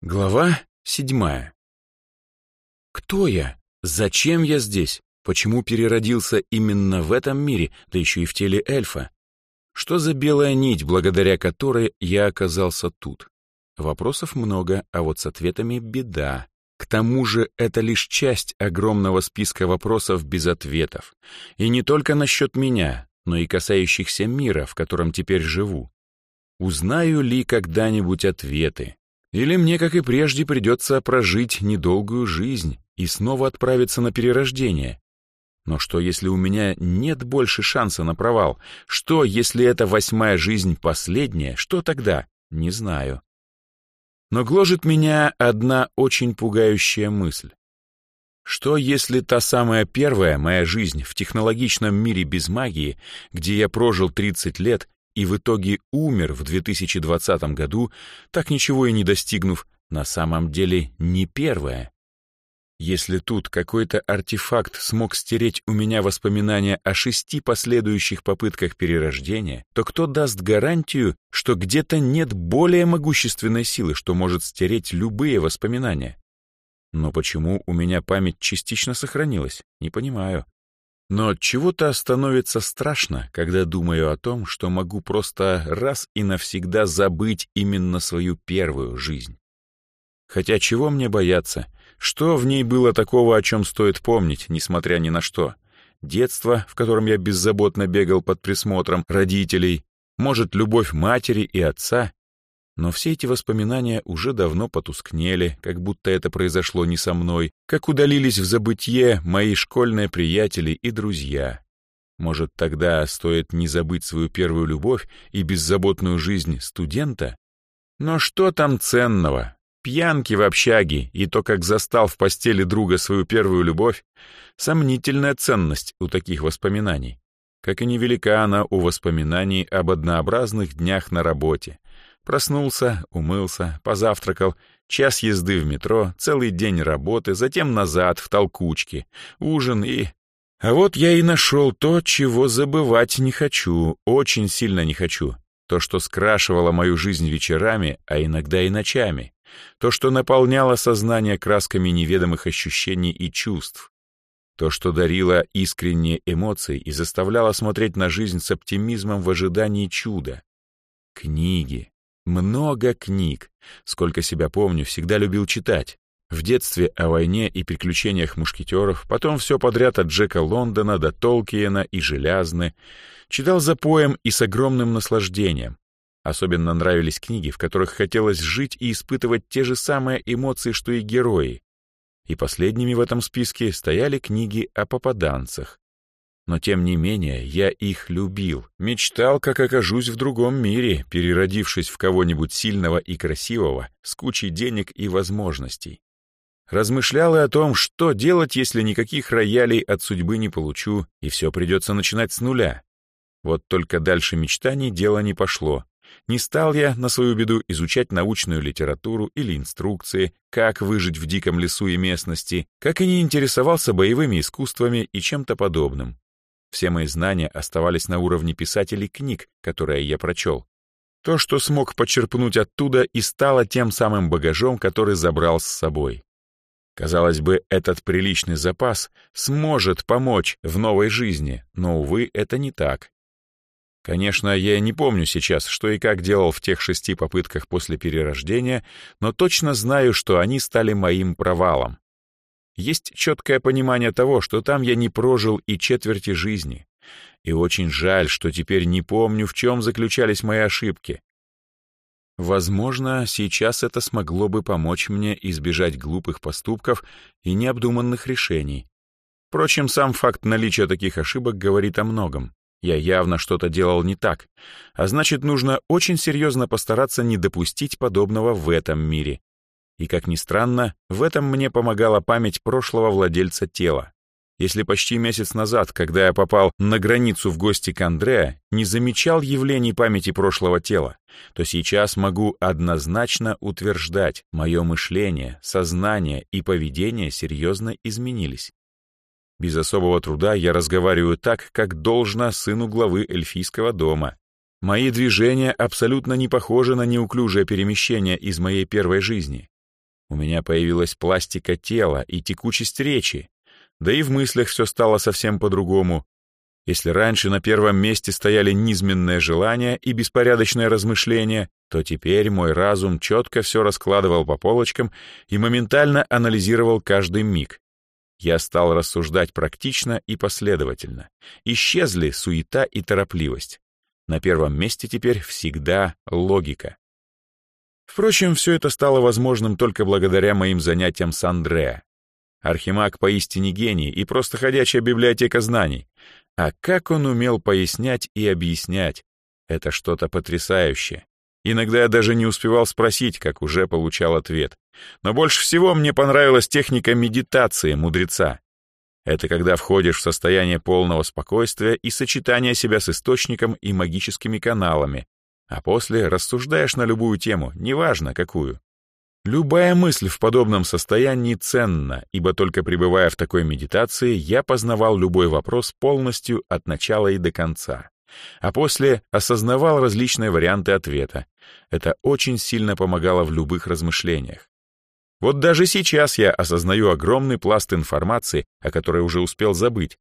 Глава седьмая. Кто я? Зачем я здесь? Почему переродился именно в этом мире, да еще и в теле эльфа? Что за белая нить, благодаря которой я оказался тут? Вопросов много, а вот с ответами беда. К тому же это лишь часть огромного списка вопросов без ответов. И не только насчет меня, но и касающихся мира, в котором теперь живу. Узнаю ли когда-нибудь ответы? Или мне, как и прежде, придется прожить недолгую жизнь и снова отправиться на перерождение? Но что, если у меня нет больше шанса на провал? Что, если эта восьмая жизнь последняя? Что тогда? Не знаю. Но гложет меня одна очень пугающая мысль. Что, если та самая первая моя жизнь в технологичном мире без магии, где я прожил 30 лет, и в итоге умер в 2020 году, так ничего и не достигнув, на самом деле не первое. Если тут какой-то артефакт смог стереть у меня воспоминания о шести последующих попытках перерождения, то кто даст гарантию, что где-то нет более могущественной силы, что может стереть любые воспоминания? Но почему у меня память частично сохранилась, не понимаю. Но чего-то становится страшно, когда думаю о том, что могу просто раз и навсегда забыть именно свою первую жизнь. Хотя чего мне бояться? Что в ней было такого, о чем стоит помнить, несмотря ни на что? Детство, в котором я беззаботно бегал под присмотром родителей, может, любовь матери и отца, но все эти воспоминания уже давно потускнели, как будто это произошло не со мной, как удалились в забытье мои школьные приятели и друзья. Может, тогда стоит не забыть свою первую любовь и беззаботную жизнь студента? Но что там ценного? Пьянки в общаге и то, как застал в постели друга свою первую любовь, сомнительная ценность у таких воспоминаний. Как и невелика она у воспоминаний об однообразных днях на работе, Проснулся, умылся, позавтракал, час езды в метро, целый день работы, затем назад, в толкучке, ужин и... А вот я и нашел то, чего забывать не хочу, очень сильно не хочу. То, что скрашивало мою жизнь вечерами, а иногда и ночами. То, что наполняло сознание красками неведомых ощущений и чувств. То, что дарило искренние эмоции и заставляло смотреть на жизнь с оптимизмом в ожидании чуда. Книги. Много книг. Сколько себя помню, всегда любил читать. В детстве о войне и приключениях мушкетеров, потом все подряд от Джека Лондона до Толкиена и Желязны. Читал за поем и с огромным наслаждением. Особенно нравились книги, в которых хотелось жить и испытывать те же самые эмоции, что и герои. И последними в этом списке стояли книги о попаданцах. Но тем не менее я их любил, мечтал, как окажусь в другом мире, переродившись в кого-нибудь сильного и красивого, с кучей денег и возможностей. Размышлял и о том, что делать, если никаких роялей от судьбы не получу, и все придется начинать с нуля. Вот только дальше мечтаний дело не пошло. Не стал я, на свою беду, изучать научную литературу или инструкции, как выжить в диком лесу и местности, как и не интересовался боевыми искусствами и чем-то подобным. Все мои знания оставались на уровне писателей книг, которые я прочел. То, что смог почерпнуть оттуда, и стало тем самым багажом, который забрал с собой. Казалось бы, этот приличный запас сможет помочь в новой жизни, но, увы, это не так. Конечно, я не помню сейчас, что и как делал в тех шести попытках после перерождения, но точно знаю, что они стали моим провалом. Есть четкое понимание того, что там я не прожил и четверти жизни. И очень жаль, что теперь не помню, в чем заключались мои ошибки. Возможно, сейчас это смогло бы помочь мне избежать глупых поступков и необдуманных решений. Впрочем, сам факт наличия таких ошибок говорит о многом. Я явно что-то делал не так, а значит, нужно очень серьезно постараться не допустить подобного в этом мире. И, как ни странно, в этом мне помогала память прошлого владельца тела. Если почти месяц назад, когда я попал на границу в гости к Андреа, не замечал явлений памяти прошлого тела, то сейчас могу однозначно утверждать, мое мышление, сознание и поведение серьезно изменились. Без особого труда я разговариваю так, как должно сыну главы эльфийского дома. Мои движения абсолютно не похожи на неуклюжее перемещение из моей первой жизни. У меня появилась пластика тела и текучесть речи. Да и в мыслях все стало совсем по-другому. Если раньше на первом месте стояли низменное желание и беспорядочное размышление, то теперь мой разум четко все раскладывал по полочкам и моментально анализировал каждый миг. Я стал рассуждать практично и последовательно. Исчезли суета и торопливость. На первом месте теперь всегда логика. Впрочем, все это стало возможным только благодаря моим занятиям с Андреа. Архимаг поистине гений и просто ходячая библиотека знаний. А как он умел пояснять и объяснять? Это что-то потрясающее. Иногда я даже не успевал спросить, как уже получал ответ. Но больше всего мне понравилась техника медитации мудреца. Это когда входишь в состояние полного спокойствия и сочетания себя с источником и магическими каналами, а после рассуждаешь на любую тему, неважно какую. Любая мысль в подобном состоянии ценна, ибо только пребывая в такой медитации, я познавал любой вопрос полностью от начала и до конца. А после осознавал различные варианты ответа. Это очень сильно помогало в любых размышлениях. Вот даже сейчас я осознаю огромный пласт информации, о которой уже успел забыть.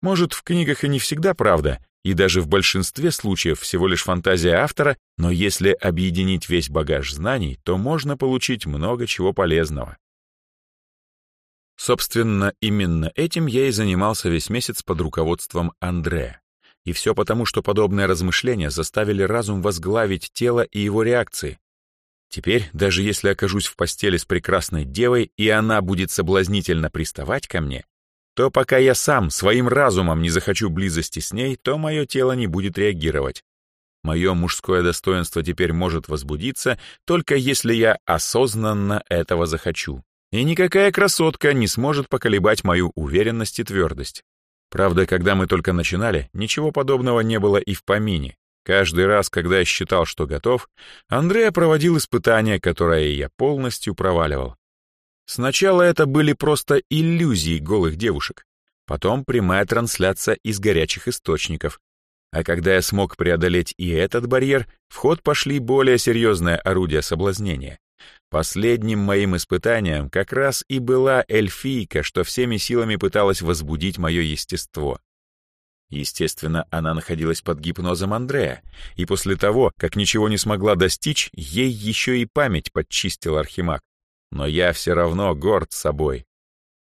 Может, в книгах и не всегда правда, и даже в большинстве случаев всего лишь фантазия автора, но если объединить весь багаж знаний, то можно получить много чего полезного. Собственно, именно этим я и занимался весь месяц под руководством Андрея. И все потому, что подобные размышления заставили разум возглавить тело и его реакции. Теперь, даже если окажусь в постели с прекрасной девой, и она будет соблазнительно приставать ко мне, то пока я сам своим разумом не захочу близости с ней, то мое тело не будет реагировать. Мое мужское достоинство теперь может возбудиться, только если я осознанно этого захочу. И никакая красотка не сможет поколебать мою уверенность и твердость. Правда, когда мы только начинали, ничего подобного не было и в помине. Каждый раз, когда я считал, что готов, Андрея проводил испытание, которое я полностью проваливал. Сначала это были просто иллюзии голых девушек, потом прямая трансляция из горячих источников. А когда я смог преодолеть и этот барьер, в ход пошли более серьезные орудия соблазнения. Последним моим испытанием как раз и была эльфийка, что всеми силами пыталась возбудить мое естество. Естественно, она находилась под гипнозом Андрея, и после того, как ничего не смогла достичь, ей еще и память подчистил Архимаг но я все равно горд собой.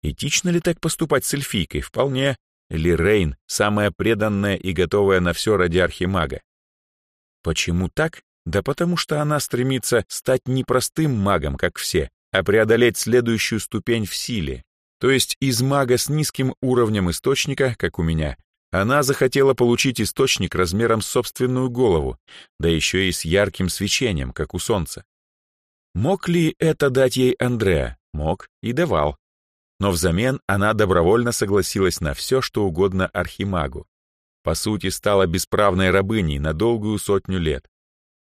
Этично ли так поступать с эльфийкой? Вполне. Ли Рейн — самая преданная и готовая на все ради архимага. Почему так? Да потому что она стремится стать не простым магом, как все, а преодолеть следующую ступень в силе. То есть из мага с низким уровнем источника, как у меня, она захотела получить источник размером с собственную голову, да еще и с ярким свечением, как у солнца. Мог ли это дать ей Андреа? Мог и давал. Но взамен она добровольно согласилась на все, что угодно Архимагу. По сути, стала бесправной рабыней на долгую сотню лет.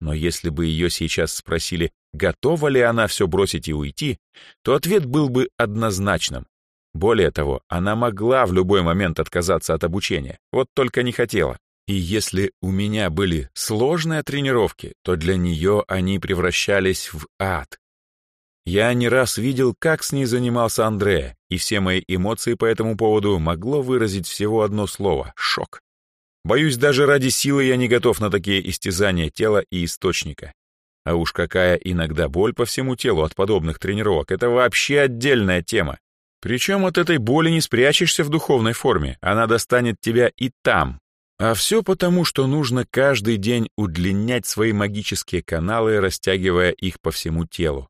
Но если бы ее сейчас спросили, готова ли она все бросить и уйти, то ответ был бы однозначным. Более того, она могла в любой момент отказаться от обучения, вот только не хотела. И если у меня были сложные тренировки, то для нее они превращались в ад. Я не раз видел, как с ней занимался Андрея, и все мои эмоции по этому поводу могло выразить всего одно слово — шок. Боюсь, даже ради силы я не готов на такие истязания тела и источника. А уж какая иногда боль по всему телу от подобных тренировок — это вообще отдельная тема. Причем от этой боли не спрячешься в духовной форме, она достанет тебя и там, а все потому, что нужно каждый день удлинять свои магические каналы, растягивая их по всему телу.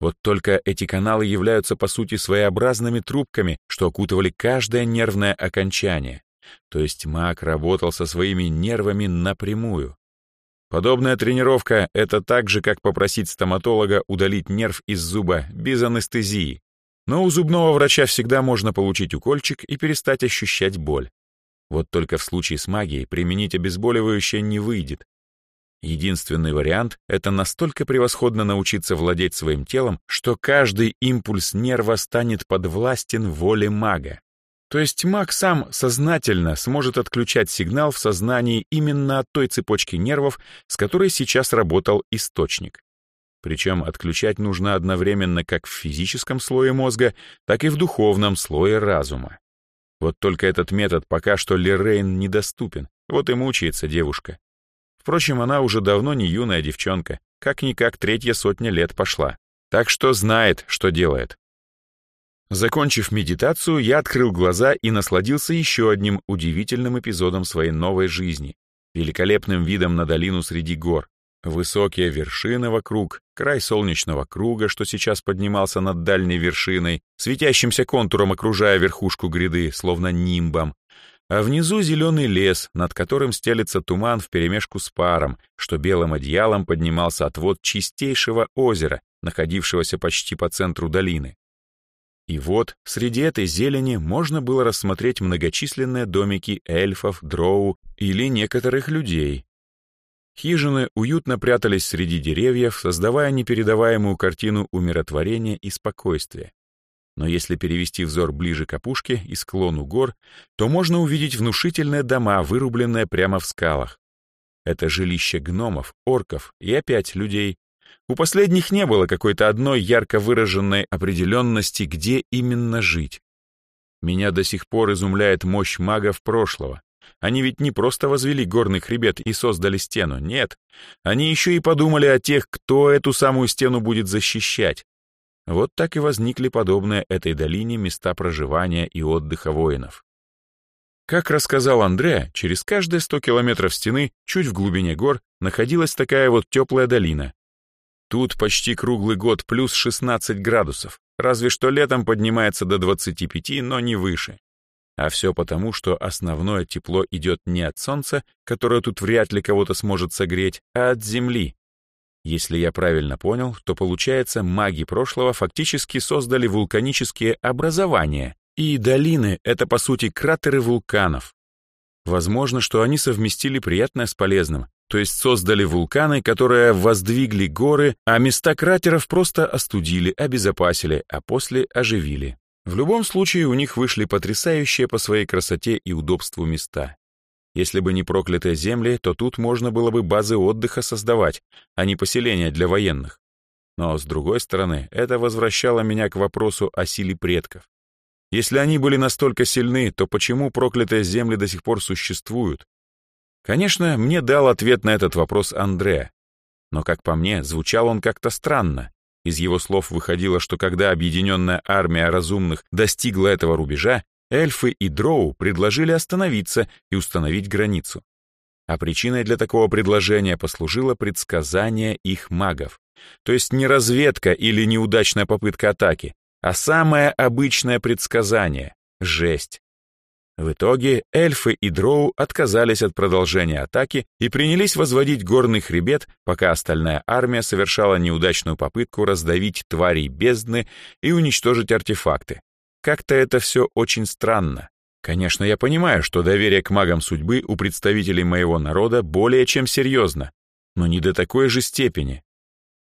Вот только эти каналы являются по сути своеобразными трубками, что окутывали каждое нервное окончание. То есть маг работал со своими нервами напрямую. Подобная тренировка — это так же, как попросить стоматолога удалить нерв из зуба без анестезии. Но у зубного врача всегда можно получить укольчик и перестать ощущать боль. Вот только в случае с магией применить обезболивающее не выйдет. Единственный вариант — это настолько превосходно научиться владеть своим телом, что каждый импульс нерва станет подвластен воле мага. То есть маг сам сознательно сможет отключать сигнал в сознании именно от той цепочки нервов, с которой сейчас работал источник. причем отключать нужно одновременно как в физическом слое мозга, так и в духовном слое разума. Вот только этот метод пока что Леррейн недоступен, вот и мучается девушка. Впрочем, она уже давно не юная девчонка, как-никак третья сотня лет пошла, так что знает, что делает. Закончив медитацию, я открыл глаза и насладился еще одним удивительным эпизодом своей новой жизни, великолепным видом на долину среди гор. Высокие вершины вокруг, край солнечного круга, что сейчас поднимался над дальней вершиной, светящимся контуром окружая верхушку гряды, словно нимбом, а внизу зеленый лес, над которым стелется туман вперемешку с паром, что белым одеялом поднимался от вод чистейшего озера, находившегося почти по центру долины. И вот среди этой зелени можно было рассмотреть многочисленные домики эльфов, дроу или некоторых людей. Хижины уютно прятались среди деревьев, создавая непередаваемую картину умиротворения и спокойствия. Но если перевести взор ближе к опушке и склону гор, то можно увидеть внушительные дома, вырубленные прямо в скалах. Это жилище гномов, орков и опять людей, у последних не было какой-то одной ярко выраженной определенности, где именно жить. Меня до сих пор изумляет мощь магов прошлого. Они ведь не просто возвели горный хребет и создали стену, нет. Они еще и подумали о тех, кто эту самую стену будет защищать. Вот так и возникли подобные этой долине места проживания и отдыха воинов. Как рассказал Андре, через каждые 100 километров стены, чуть в глубине гор, находилась такая вот теплая долина, Тут почти круглый год плюс 16 градусов, разве что летом поднимается до 25, но не выше. А все потому, что основное тепло идет не от солнца, которое тут вряд ли кого-то сможет согреть, а от земли. Если я правильно понял, то получается, маги прошлого фактически создали вулканические образования, и долины — это, по сути, кратеры вулканов. Возможно, что они совместили приятное с полезным, то есть создали вулканы, которые воздвигли горы, а места кратеров просто остудили, обезопасили, а после оживили. В любом случае у них вышли потрясающие по своей красоте и удобству места. Если бы не проклятые земли, то тут можно было бы базы отдыха создавать, а не поселения для военных. Но, с другой стороны, это возвращало меня к вопросу о силе предков. Если они были настолько сильны, то почему проклятые земли до сих пор существуют, Конечно, мне дал ответ на этот вопрос Андре. Но, как по мне, звучал он как-то странно. Из его слов выходило, что когда объединенная армия разумных достигла этого рубежа, эльфы и дроу предложили остановиться и установить границу. А причиной для такого предложения послужило предсказание их магов. То есть не разведка или неудачная попытка атаки, а самое обычное предсказание — жесть. В итоге эльфы и дроу отказались от продолжения атаки и принялись возводить горный хребет, пока остальная армия совершала неудачную попытку раздавить тварей бездны и уничтожить артефакты. Как-то это все очень странно. Конечно, я понимаю, что доверие к магам судьбы у представителей моего народа более чем серьезно, но не до такой же степени.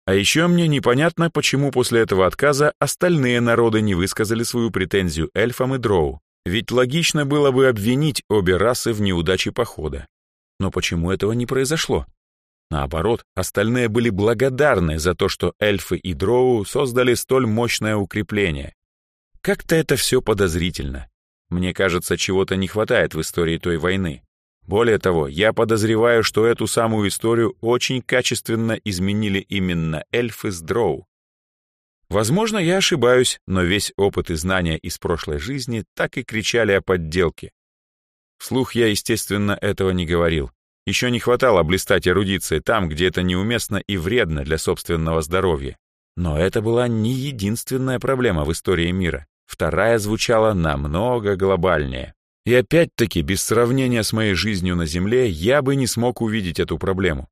А еще мне непонятно, почему после этого отказа остальные народы не высказали свою претензию эльфам и дроу. Ведь логично было бы обвинить обе расы в неудаче похода. Но почему этого не произошло? Наоборот, остальные были благодарны за то, что эльфы и дроу создали столь мощное укрепление. Как-то это все подозрительно. Мне кажется, чего-то не хватает в истории той войны. Более того, я подозреваю, что эту самую историю очень качественно изменили именно эльфы с дроу. Возможно, я ошибаюсь, но весь опыт и знания из прошлой жизни так и кричали о подделке. Вслух я, естественно, этого не говорил. Еще не хватало блистать эрудицией там, где это неуместно и вредно для собственного здоровья. Но это была не единственная проблема в истории мира. Вторая звучала намного глобальнее. И опять-таки, без сравнения с моей жизнью на Земле, я бы не смог увидеть эту проблему.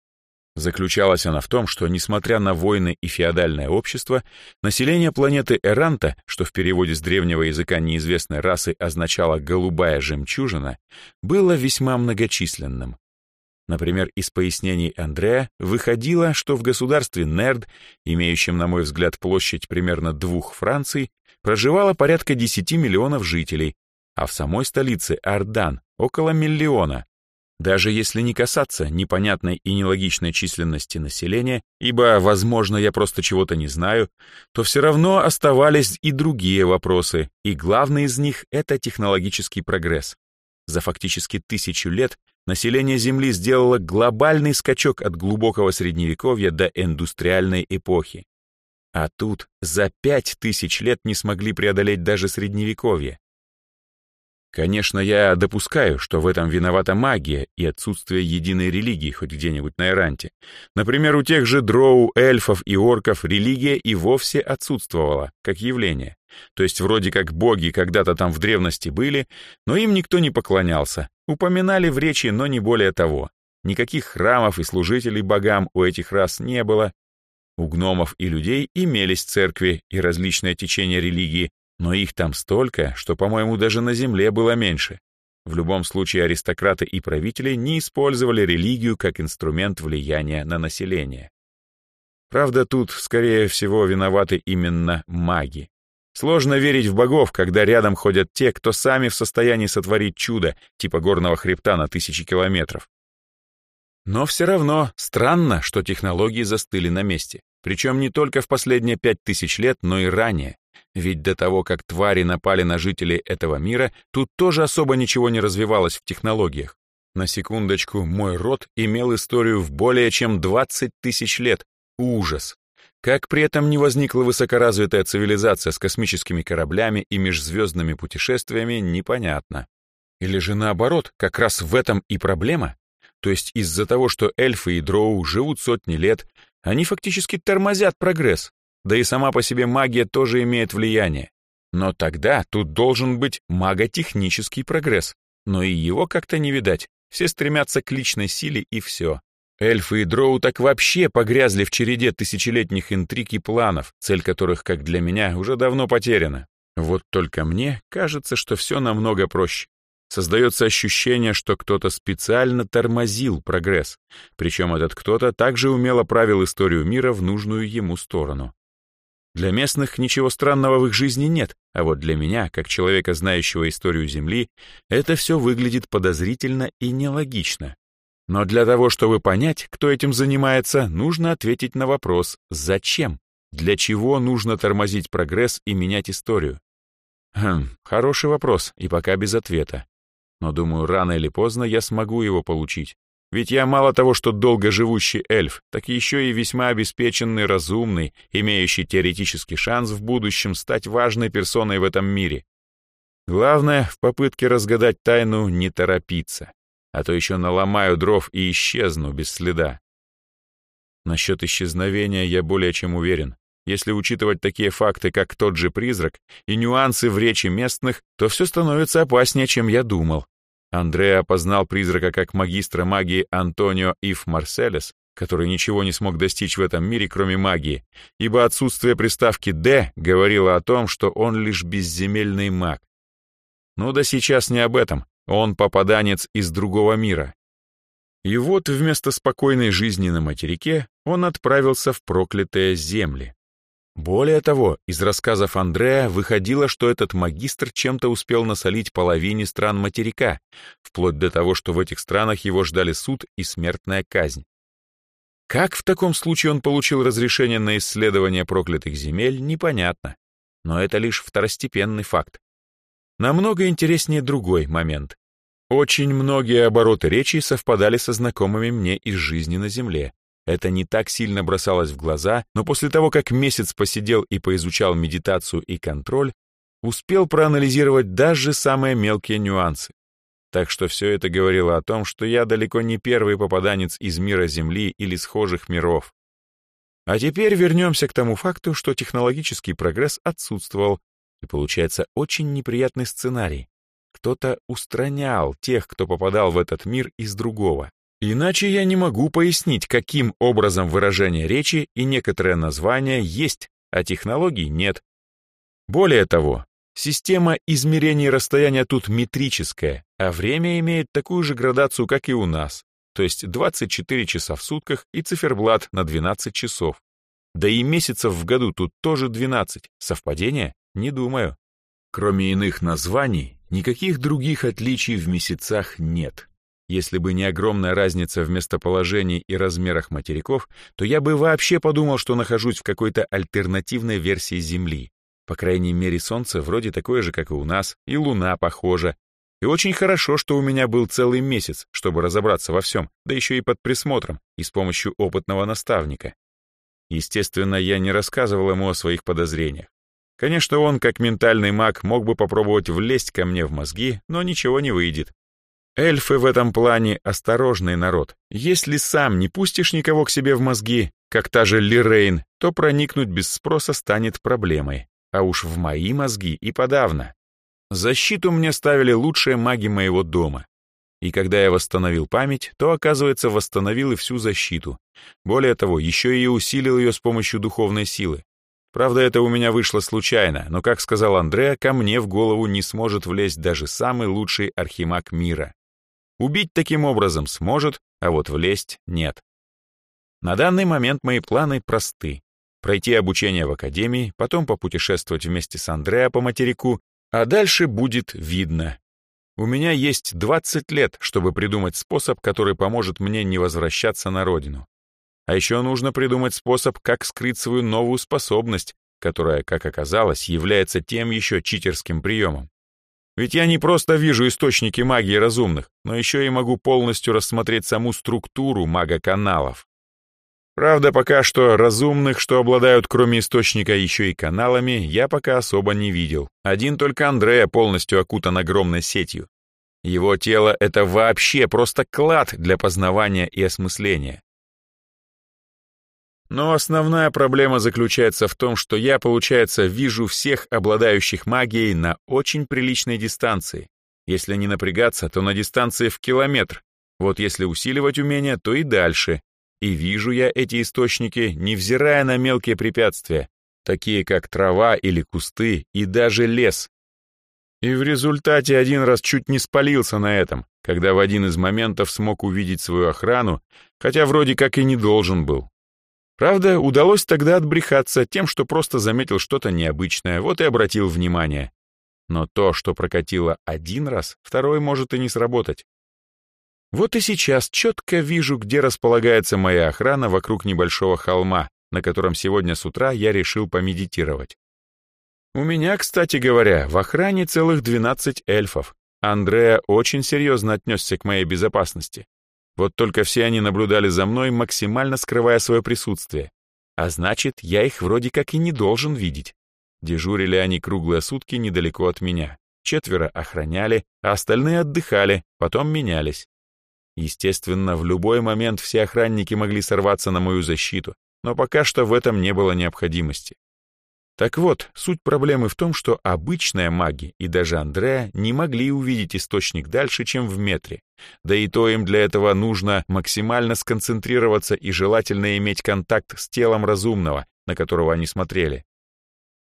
Заключалась она в том, что, несмотря на войны и феодальное общество, население планеты Эранта, что в переводе с древнего языка неизвестной расы означало «голубая жемчужина», было весьма многочисленным. Например, из пояснений Андрея выходило, что в государстве Нерд, имеющем, на мой взгляд, площадь примерно двух Франций, проживало порядка 10 миллионов жителей, а в самой столице Ардан около миллиона, Даже если не касаться непонятной и нелогичной численности населения, ибо, возможно, я просто чего-то не знаю, то все равно оставались и другие вопросы, и главный из них — это технологический прогресс. За фактически тысячу лет население Земли сделало глобальный скачок от глубокого средневековья до индустриальной эпохи. А тут за пять тысяч лет не смогли преодолеть даже средневековье. Конечно, я допускаю, что в этом виновата магия и отсутствие единой религии хоть где-нибудь на Иранте. Например, у тех же дроу, эльфов и орков религия и вовсе отсутствовала, как явление. То есть вроде как боги когда-то там в древности были, но им никто не поклонялся. Упоминали в речи, но не более того. Никаких храмов и служителей богам у этих рас не было. У гномов и людей имелись церкви и различные течения религии, но их там столько, что, по-моему, даже на земле было меньше. В любом случае аристократы и правители не использовали религию как инструмент влияния на население. Правда, тут, скорее всего, виноваты именно маги. Сложно верить в богов, когда рядом ходят те, кто сами в состоянии сотворить чудо, типа горного хребта на тысячи километров. Но все равно странно, что технологии застыли на месте. Причем не только в последние пять тысяч лет, но и ранее. Ведь до того, как твари напали на жителей этого мира, тут тоже особо ничего не развивалось в технологиях. На секундочку, мой род имел историю в более чем 20 тысяч лет. Ужас! Как при этом не возникла высокоразвитая цивилизация с космическими кораблями и межзвездными путешествиями, непонятно. Или же наоборот, как раз в этом и проблема? То есть из-за того, что эльфы и дроу живут сотни лет, они фактически тормозят прогресс, да и сама по себе магия тоже имеет влияние. Но тогда тут должен быть маготехнический прогресс. Но и его как-то не видать. Все стремятся к личной силе и все. Эльфы и дроу так вообще погрязли в череде тысячелетних интриг и планов, цель которых, как для меня, уже давно потеряна. Вот только мне кажется, что все намного проще. Создается ощущение, что кто-то специально тормозил прогресс, причем этот кто-то также умело правил историю мира в нужную ему сторону. Для местных ничего странного в их жизни нет, а вот для меня, как человека, знающего историю Земли, это все выглядит подозрительно и нелогично. Но для того, чтобы понять, кто этим занимается, нужно ответить на вопрос «Зачем?». Для чего нужно тормозить прогресс и менять историю? Хм, хороший вопрос, и пока без ответа. Но думаю, рано или поздно я смогу его получить. Ведь я мало того, что долго живущий эльф, так еще и весьма обеспеченный, разумный, имеющий теоретический шанс в будущем стать важной персоной в этом мире. Главное, в попытке разгадать тайну не торопиться, а то еще наломаю дров и исчезну без следа. Насчет исчезновения я более чем уверен. Если учитывать такие факты, как тот же призрак, и нюансы в речи местных, то все становится опаснее, чем я думал. Андреа опознал призрака как магистра магии Антонио Ив Марселес, который ничего не смог достичь в этом мире, кроме магии, ибо отсутствие приставки «Д» говорило о том, что он лишь безземельный маг. Ну да сейчас не об этом, он попаданец из другого мира. И вот вместо спокойной жизни на материке он отправился в проклятые земли. Более того, из рассказов Андрея выходило, что этот магистр чем-то успел насолить половине стран материка, вплоть до того, что в этих странах его ждали суд и смертная казнь. Как в таком случае он получил разрешение на исследование проклятых земель, непонятно. Но это лишь второстепенный факт. Намного интереснее другой момент. Очень многие обороты речи совпадали со знакомыми мне из жизни на Земле, это не так сильно бросалось в глаза, но после того, как месяц посидел и поизучал медитацию и контроль, успел проанализировать даже самые мелкие нюансы. Так что все это говорило о том, что я далеко не первый попаданец из мира Земли или схожих миров. А теперь вернемся к тому факту, что технологический прогресс отсутствовал, и получается очень неприятный сценарий. Кто-то устранял тех, кто попадал в этот мир из другого. Иначе я не могу пояснить, каким образом выражение речи и некоторые названия есть, а технологий нет. Более того, система измерений расстояния тут метрическая, а время имеет такую же градацию, как и у нас, то есть 24 часа в сутках и циферблат на 12 часов. Да и месяцев в году тут тоже 12. Совпадение? Не думаю. Кроме иных названий, никаких других отличий в месяцах нет. Если бы не огромная разница в местоположении и размерах материков, то я бы вообще подумал, что нахожусь в какой-то альтернативной версии Земли. По крайней мере, Солнце вроде такое же, как и у нас, и Луна похожа. И очень хорошо, что у меня был целый месяц, чтобы разобраться во всем, да еще и под присмотром, и с помощью опытного наставника. Естественно, я не рассказывал ему о своих подозрениях. Конечно, он, как ментальный маг, мог бы попробовать влезть ко мне в мозги, но ничего не выйдет. Эльфы в этом плане осторожный народ. Если сам не пустишь никого к себе в мозги, как та же Лирейн, то проникнуть без спроса станет проблемой. А уж в мои мозги и подавно. Защиту мне ставили лучшие маги моего дома. И когда я восстановил память, то, оказывается, восстановил и всю защиту. Более того, еще и усилил ее с помощью духовной силы. Правда, это у меня вышло случайно, но, как сказал Андреа, ко мне в голову не сможет влезть даже самый лучший архимаг мира. Убить таким образом сможет, а вот влезть нет. На данный момент мои планы просты. Пройти обучение в академии, потом попутешествовать вместе с Андреа по материку, а дальше будет видно. У меня есть 20 лет, чтобы придумать способ, который поможет мне не возвращаться на родину. А еще нужно придумать способ, как скрыть свою новую способность, которая, как оказалось, является тем еще читерским приемом. Ведь я не просто вижу источники магии разумных, но еще и могу полностью рассмотреть саму структуру мага-каналов. Правда, пока что разумных, что обладают кроме источника еще и каналами, я пока особо не видел. Один только Андрея полностью окутан огромной сетью. Его тело — это вообще просто клад для познавания и осмысления. Но основная проблема заключается в том, что я, получается, вижу всех обладающих магией на очень приличной дистанции. Если не напрягаться, то на дистанции в километр. Вот если усиливать умение, то и дальше. И вижу я эти источники, невзирая на мелкие препятствия, такие как трава или кусты и даже лес. И в результате один раз чуть не спалился на этом, когда в один из моментов смог увидеть свою охрану, хотя вроде как и не должен был. Правда, удалось тогда отбрехаться тем, что просто заметил что-то необычное, вот и обратил внимание. Но то, что прокатило один раз, второй может и не сработать. Вот и сейчас четко вижу, где располагается моя охрана вокруг небольшого холма, на котором сегодня с утра я решил помедитировать. У меня, кстати говоря, в охране целых 12 эльфов. Андреа очень серьезно отнесся к моей безопасности. Вот только все они наблюдали за мной, максимально скрывая свое присутствие. А значит, я их вроде как и не должен видеть. Дежурили они круглые сутки недалеко от меня. Четверо охраняли, а остальные отдыхали, потом менялись. Естественно, в любой момент все охранники могли сорваться на мою защиту, но пока что в этом не было необходимости. Так вот, суть проблемы в том, что обычные маги и даже Андреа не могли увидеть источник дальше, чем в метре. Да и то им для этого нужно максимально сконцентрироваться и желательно иметь контакт с телом разумного, на которого они смотрели.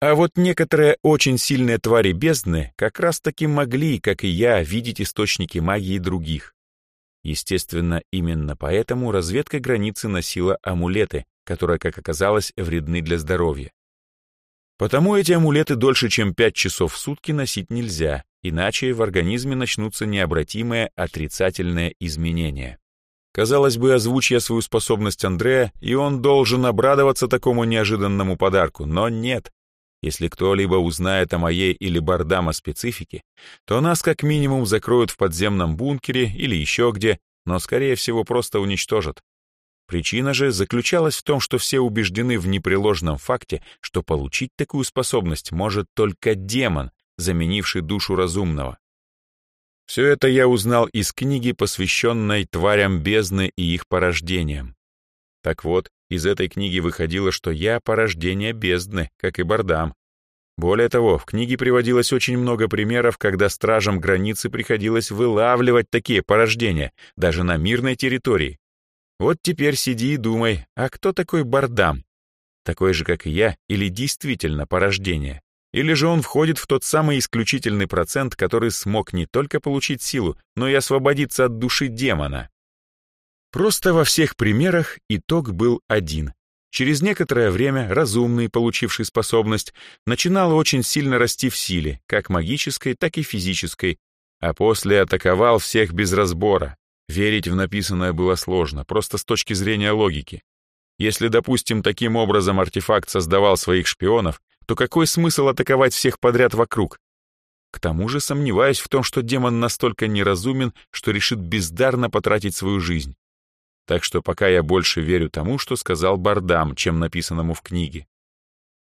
А вот некоторые очень сильные твари бездны как раз-таки могли, как и я, видеть источники магии других. Естественно, именно поэтому разведка границы носила амулеты, которые, как оказалось, вредны для здоровья. Потому эти амулеты дольше, чем 5 часов в сутки носить нельзя, иначе в организме начнутся необратимые отрицательные изменения. Казалось бы, озвучь я свою способность Андрея, и он должен обрадоваться такому неожиданному подарку, но нет. Если кто-либо узнает о моей или Бардама специфике, то нас как минимум закроют в подземном бункере или еще где, но, скорее всего, просто уничтожат. Причина же заключалась в том, что все убеждены в непреложном факте, что получить такую способность может только демон, заменивший душу разумного. Все это я узнал из книги, посвященной тварям бездны и их порождениям. Так вот, из этой книги выходило, что я порождение бездны, как и Бардам. Более того, в книге приводилось очень много примеров, когда стражам границы приходилось вылавливать такие порождения, даже на мирной территории, вот теперь сиди и думай, а кто такой Бардам? Такой же, как и я, или действительно порождение? Или же он входит в тот самый исключительный процент, который смог не только получить силу, но и освободиться от души демона? Просто во всех примерах итог был один. Через некоторое время разумный, получивший способность, начинал очень сильно расти в силе, как магической, так и физической, а после атаковал всех без разбора, Верить в написанное было сложно, просто с точки зрения логики. Если, допустим, таким образом артефакт создавал своих шпионов, то какой смысл атаковать всех подряд вокруг? К тому же сомневаюсь в том, что демон настолько неразумен, что решит бездарно потратить свою жизнь. Так что пока я больше верю тому, что сказал Бардам, чем написанному в книге.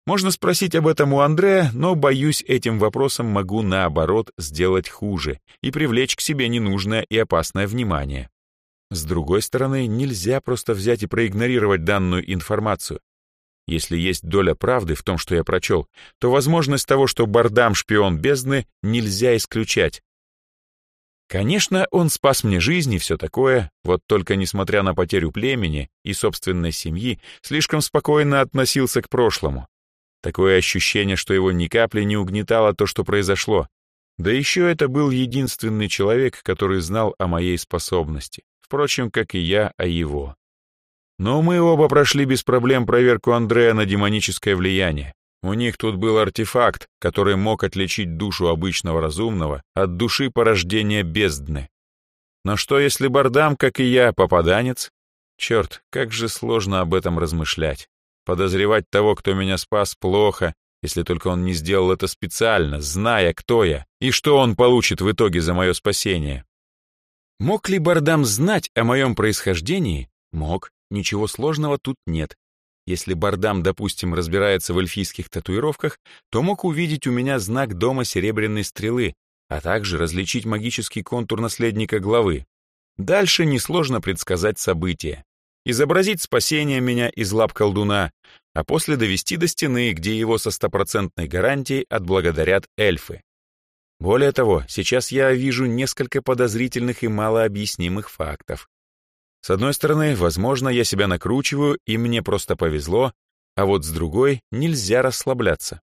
Можно спросить об этом у Андрея, но, боюсь, этим вопросом могу, наоборот, сделать хуже и привлечь к себе ненужное и опасное внимание. С другой стороны, нельзя просто взять и проигнорировать данную информацию. Если есть доля правды в том, что я прочел, то возможность того, что Бардам шпион бездны, нельзя исключать. Конечно, он спас мне жизнь и все такое, вот только несмотря на потерю племени и собственной семьи, слишком спокойно относился к прошлому. Такое ощущение, что его ни капли не угнетало то, что произошло. Да еще это был единственный человек, который знал о моей способности, впрочем, как и я о его. Но мы оба прошли без проблем проверку Андрея на демоническое влияние. У них тут был артефакт, который мог отличить душу обычного разумного от души порождения бездны. Но что если Бардам, как и я, попаданец? Черт, как же сложно об этом размышлять. Подозревать того, кто меня спас, плохо, если только он не сделал это специально, зная, кто я, и что он получит в итоге за мое спасение. Мог ли Бардам знать о моем происхождении? Мог, ничего сложного тут нет. Если Бардам, допустим, разбирается в эльфийских татуировках, то мог увидеть у меня знак дома серебряной стрелы, а также различить магический контур наследника главы. Дальше несложно предсказать события изобразить спасение меня из лап колдуна, а после довести до стены, где его со стопроцентной гарантией отблагодарят эльфы. Более того, сейчас я вижу несколько подозрительных и малообъяснимых фактов. С одной стороны, возможно, я себя накручиваю, и мне просто повезло, а вот с другой нельзя расслабляться.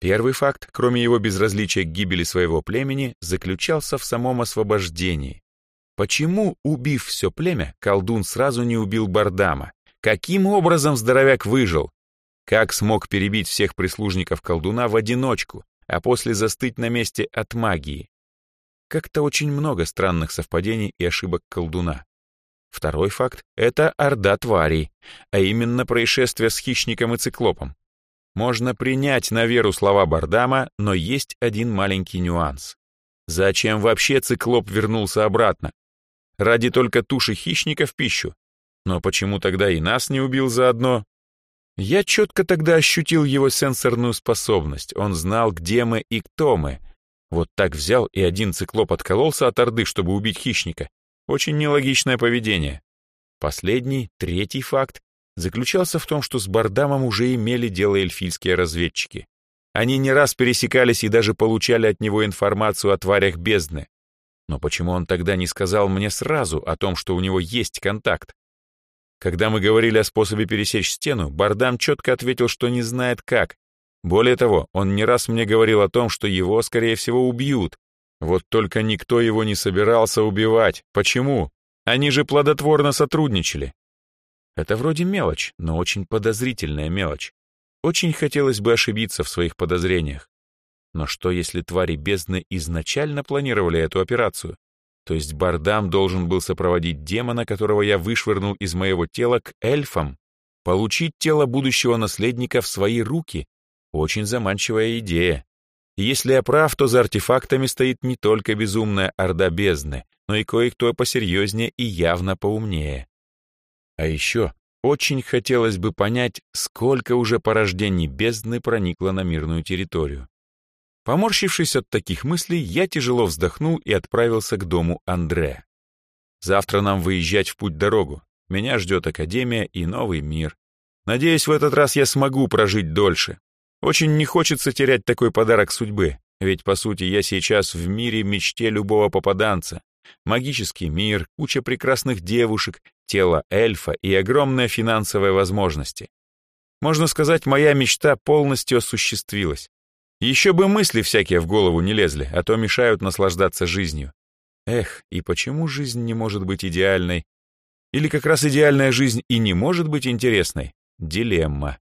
Первый факт, кроме его безразличия к гибели своего племени, заключался в самом освобождении. Почему, убив все племя, колдун сразу не убил Бардама? Каким образом здоровяк выжил? Как смог перебить всех прислужников колдуна в одиночку, а после застыть на месте от магии? Как-то очень много странных совпадений и ошибок колдуна. Второй факт — это орда тварей, а именно происшествие с хищником и циклопом. Можно принять на веру слова Бардама, но есть один маленький нюанс. Зачем вообще циклоп вернулся обратно? Ради только туши хищника в пищу. Но почему тогда и нас не убил заодно? Я четко тогда ощутил его сенсорную способность. Он знал, где мы и кто мы. Вот так взял и один циклоп откололся от орды, чтобы убить хищника. Очень нелогичное поведение. Последний, третий факт заключался в том, что с Бардамом уже имели дело эльфийские разведчики. Они не раз пересекались и даже получали от него информацию о тварях бездны. Но почему он тогда не сказал мне сразу о том, что у него есть контакт? Когда мы говорили о способе пересечь стену, Бардам четко ответил, что не знает как. Более того, он не раз мне говорил о том, что его, скорее всего, убьют. Вот только никто его не собирался убивать. Почему? Они же плодотворно сотрудничали. Это вроде мелочь, но очень подозрительная мелочь. Очень хотелось бы ошибиться в своих подозрениях. Но что, если твари бездны изначально планировали эту операцию? То есть Бардам должен был сопроводить демона, которого я вышвырнул из моего тела, к эльфам? Получить тело будущего наследника в свои руки? Очень заманчивая идея. Если я прав, то за артефактами стоит не только безумная орда бездны, но и кое-кто посерьезнее и явно поумнее. А еще очень хотелось бы понять, сколько уже порождений бездны проникло на мирную территорию. Поморщившись от таких мыслей, я тяжело вздохнул и отправился к дому Андре. Завтра нам выезжать в путь-дорогу. Меня ждет академия и новый мир. Надеюсь, в этот раз я смогу прожить дольше. Очень не хочется терять такой подарок судьбы, ведь, по сути, я сейчас в мире мечте любого попаданца. Магический мир, куча прекрасных девушек, тело эльфа и огромные финансовые возможности. Можно сказать, моя мечта полностью осуществилась. Еще бы мысли всякие в голову не лезли, а то мешают наслаждаться жизнью. Эх, и почему жизнь не может быть идеальной? Или как раз идеальная жизнь и не может быть интересной? Дилемма.